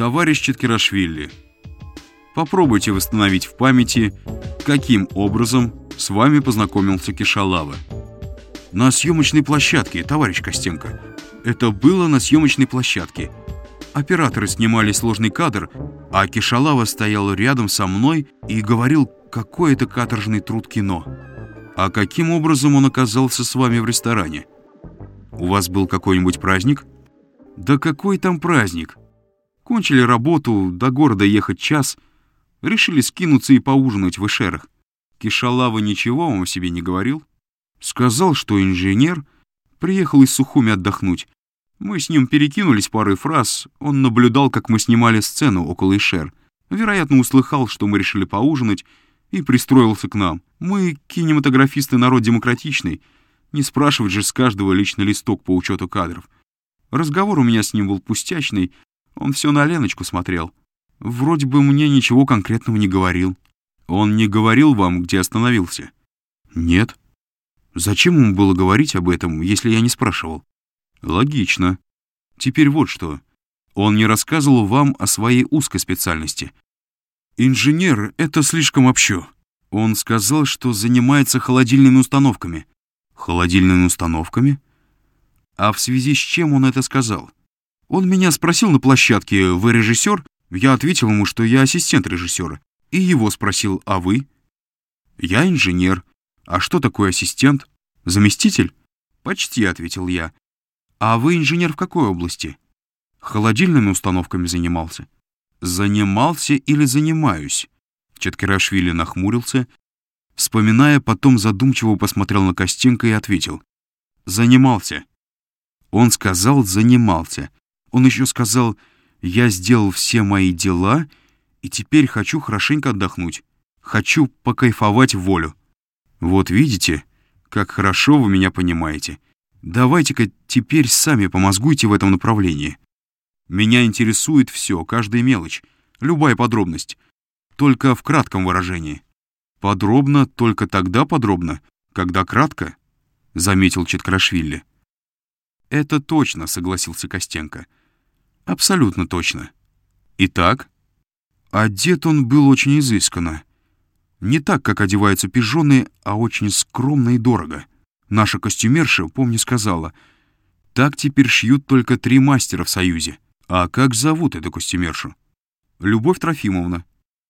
Товарищ Четкирашвили, попробуйте восстановить в памяти, каким образом с вами познакомился Кишалава. На съемочной площадке, товарищ Костенко. Это было на съемочной площадке. Операторы снимали сложный кадр, а Кишалава стоял рядом со мной и говорил, какой это каторжный труд кино. А каким образом он оказался с вами в ресторане? У вас был какой-нибудь праздник? Да какой там праздник? Кончили работу, до города ехать час, решили скинуться и поужинать в Эшерах. Кишалава ничего о себе не говорил? Сказал, что инженер приехал из Сухуми отдохнуть, мы с ним перекинулись парой фраз. Он наблюдал, как мы снимали сцену около Ишер. Вероятно, услыхал, что мы решили поужинать, и пристроился к нам. Мы, кинематографисты, народ демократичный. Не спрашивать же с каждого личный листок по учету кадров. Разговор у меня с ним был пустячный. Он все на Леночку смотрел. Вроде бы мне ничего конкретного не говорил. Он не говорил вам, где остановился? Нет. Зачем ему было говорить об этом, если я не спрашивал? Логично. Теперь вот что. Он не рассказывал вам о своей узкой специальности. Инженер — это слишком общо. Он сказал, что занимается холодильными установками. Холодильными установками? А в связи с чем он это сказал? Он меня спросил на площадке, вы режиссер? Я ответил ему, что я ассистент режиссера. И его спросил, а вы? Я инженер. А что такое ассистент? Заместитель? Почти, ответил я. «А вы инженер в какой области?» «Холодильными установками занимался». «Занимался или занимаюсь?» Четкирашвили нахмурился, вспоминая, потом задумчиво посмотрел на Костенко и ответил. «Занимался». Он сказал «занимался». Он еще сказал «я сделал все мои дела и теперь хочу хорошенько отдохнуть. Хочу покайфовать волю». Вот видите, как хорошо вы меня понимаете. Давайте-ка теперь сами помозгуйте в этом направлении. Меня интересует все, каждая мелочь, любая подробность. Только в кратком выражении. Подробно только тогда подробно, когда кратко, — заметил Четкрашвили. «Это точно», — согласился Костенко. «Абсолютно точно». «Итак?» Одет он был очень изысканно. Не так, как одеваются пижоны, а очень скромно и дорого. Наша костюмерша, помню, сказала, «Так теперь шьют только три мастера в Союзе. А как зовут эту костюмершу?» «Любовь Трофимовна».